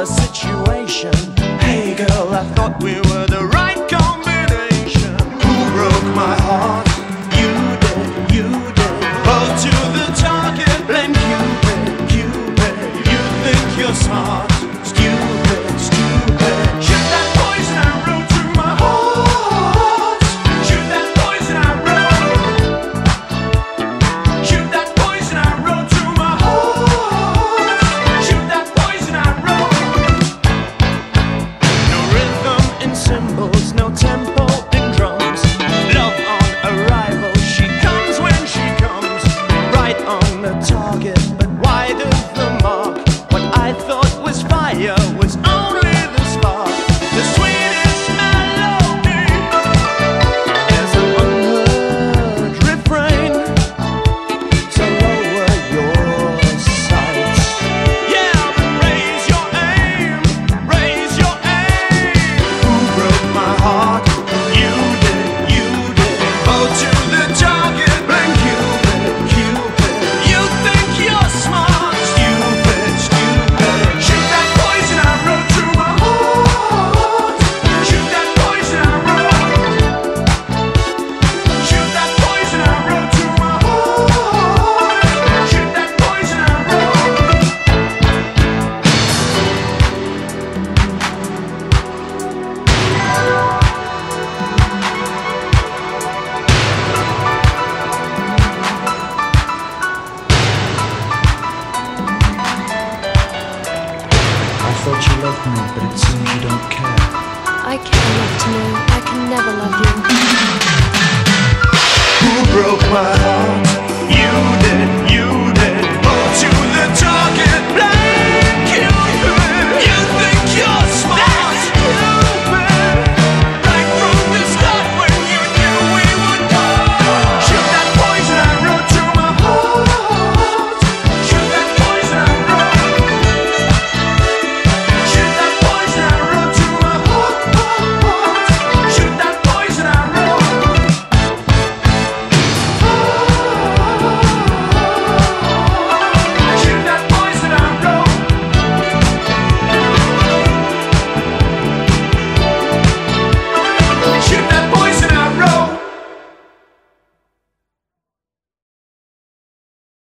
the situation. Hey girl, I thought we were the right combination. Who broke my heart? You did, you did. Hold to the target, blame Cupid, Cupid. You think you're smart. was on. love me, but it seems you don't care. I care not to know, I can